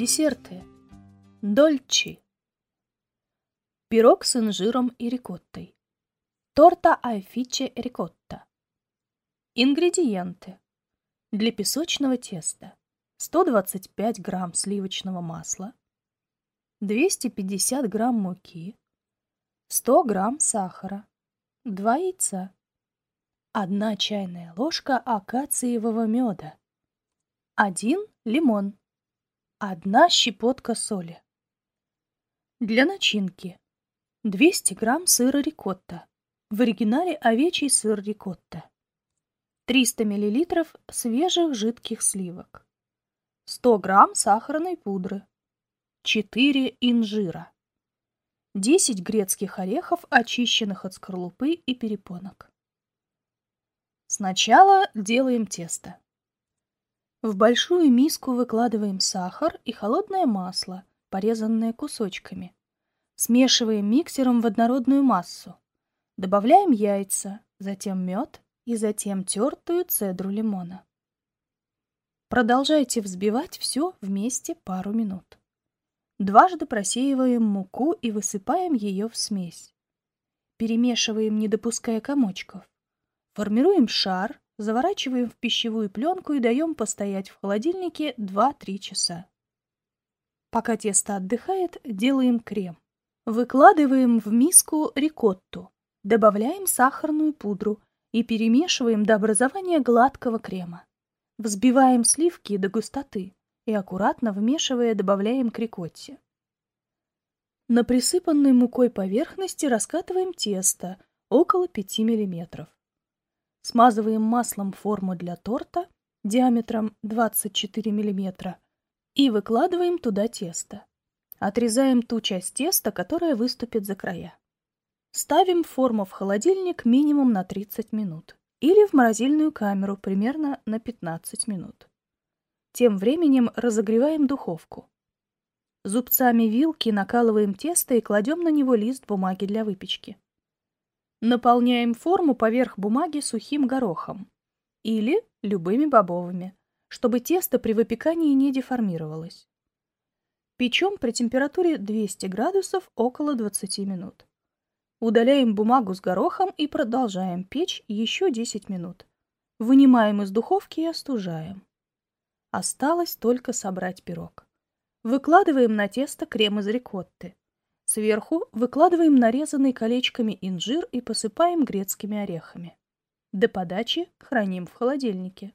Десерты. Дольчи. Пирог с инжиром и рикоттой. Торта альфиче рикотта. Ингредиенты. Для песочного теста 125 грамм сливочного масла, 250 грамм муки, 100 грамм сахара, 2 яйца, 1 чайная ложка акациевого меда, 1 лимон, 1 щепотка соли. Для начинки 200 грамм сыра рикотта, в оригинале овечий сыр рикотта, 300 миллилитров свежих жидких сливок, 100 грамм сахарной пудры, 4 инжира, 10 грецких орехов, очищенных от скорлупы и перепонок. Сначала делаем тесто. В большую миску выкладываем сахар и холодное масло, порезанное кусочками. Смешиваем миксером в однородную массу. Добавляем яйца, затем мед и затем тертую цедру лимона. Продолжайте взбивать все вместе пару минут. Дважды просеиваем муку и высыпаем ее в смесь. Перемешиваем, не допуская комочков. Формируем шар, заворачиваем в пищевую пленку и даем постоять в холодильнике 2-3 часа. Пока тесто отдыхает, делаем крем. Выкладываем в миску рикотту, добавляем сахарную пудру и перемешиваем до образования гладкого крема. Взбиваем сливки до густоты и аккуратно вмешивая добавляем к рикотте. На присыпанной мукой поверхности раскатываем тесто около 5 мм. Смазываем маслом форму для торта диаметром 24 мм и выкладываем туда тесто. Отрезаем ту часть теста, которая выступит за края. Ставим форму в холодильник минимум на 30 минут или в морозильную камеру примерно на 15 минут. Тем временем разогреваем духовку. Зубцами вилки накалываем тесто и кладем на него лист бумаги для выпечки. Наполняем форму поверх бумаги сухим горохом или любыми бобовыми, чтобы тесто при выпекании не деформировалось. Печем при температуре 200 градусов около 20 минут. Удаляем бумагу с горохом и продолжаем печь еще 10 минут. Вынимаем из духовки и остужаем. Осталось только собрать пирог. Выкладываем на тесто крем из рикотты. Сверху выкладываем нарезанный колечками инжир и посыпаем грецкими орехами. До подачи храним в холодильнике.